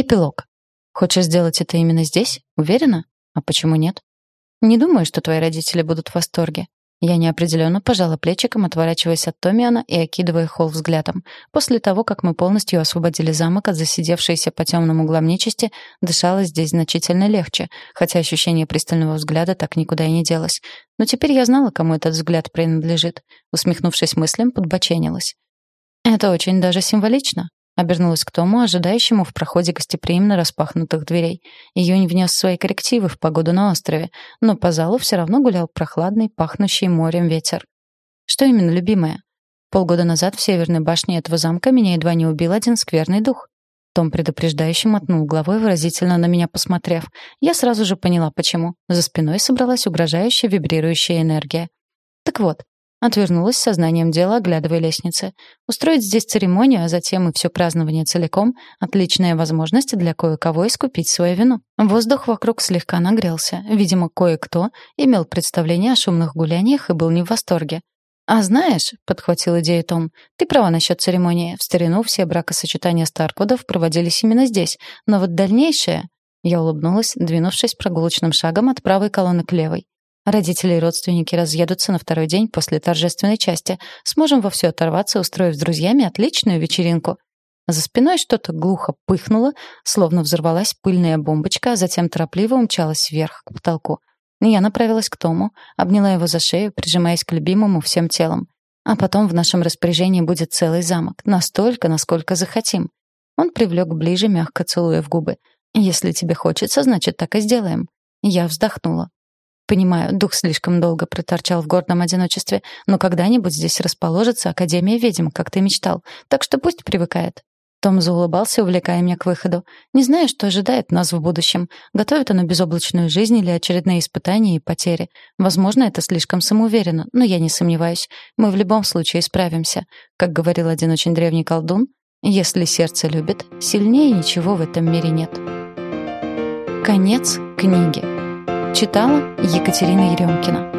Эпилог. Хочешь сделать это именно здесь? Уверена? А почему нет? Не думаю, что твои родители будут в восторге. Я неопределенно пожала плечиком, отворачиваясь от Томиана и окидывая холл взглядом. После того, как мы полностью освободили замок от засидевшейся по темным углам нечисти, дышалось здесь значительно легче, хотя ощущение пристального взгляда так никуда и не делось. Но теперь я знала, кому этот взгляд принадлежит. Усмехнувшись мыслям, подбоченилась. «Это очень даже символично», Обернулась к Тому, ожидающему в проходе гостеприимно распахнутых дверей. Июнь внес свои коррективы в погоду на острове, но по залу все равно гулял прохладный, пахнущий морем ветер. «Что именно, любимая?» Полгода назад в северной башне этого замка меня едва не убил один скверный дух. Том предупреждающе мотнул головой, выразительно на меня посмотрев. Я сразу же поняла, почему. За спиной собралась угрожающая вибрирующая энергия. Так вот, Отвернулась сознанием дела, оглядывая лестницы. Устроить здесь церемонию, а затем и все празднование целиком — отличная возможность для кое-кого искупить свою вину. Воздух вокруг слегка нагрелся. Видимо, кое-кто имел представление о шумных гуляниях и был не в восторге. «А знаешь», — подхватил идею Том, — «ты права насчет церемонии. В старину все бракосочетания Старквудов проводились именно здесь. Но вот дальнейшее...» Я улыбнулась, двинувшись прогулочным шагом от правой колонны к левой. Родители и родственники разъедутся на второй день после торжественной части. Сможем вовсю оторваться, устроив с друзьями отличную вечеринку. За спиной что-то глухо пыхнуло, словно взорвалась пыльная бомбочка, а затем торопливо умчалась вверх, к потолку. Я направилась к Тому, обняла его за шею, прижимаясь к любимому всем телом. А потом в нашем распоряжении будет целый замок, настолько, насколько захотим. Он привлек ближе, мягко целуя в губы. «Если тебе хочется, значит, так и сделаем». Я вздохнула. Понимаю, дух слишком долго проторчал в гордом одиночестве, но когда-нибудь здесь расположится Академия ведьм, как ты мечтал, так что пусть привыкает. Том заулыбался, увлекая меня к выходу. Не знаю, что ожидает нас в будущем. Готовит оно безоблачную жизнь или очередные испытания и потери. Возможно, это слишком самоуверенно, но я не сомневаюсь. Мы в любом случае справимся. Как говорил один очень древний колдун, если сердце любит, сильнее ничего в этом мире нет. Конец книги. Читала Екатерина Еремкина.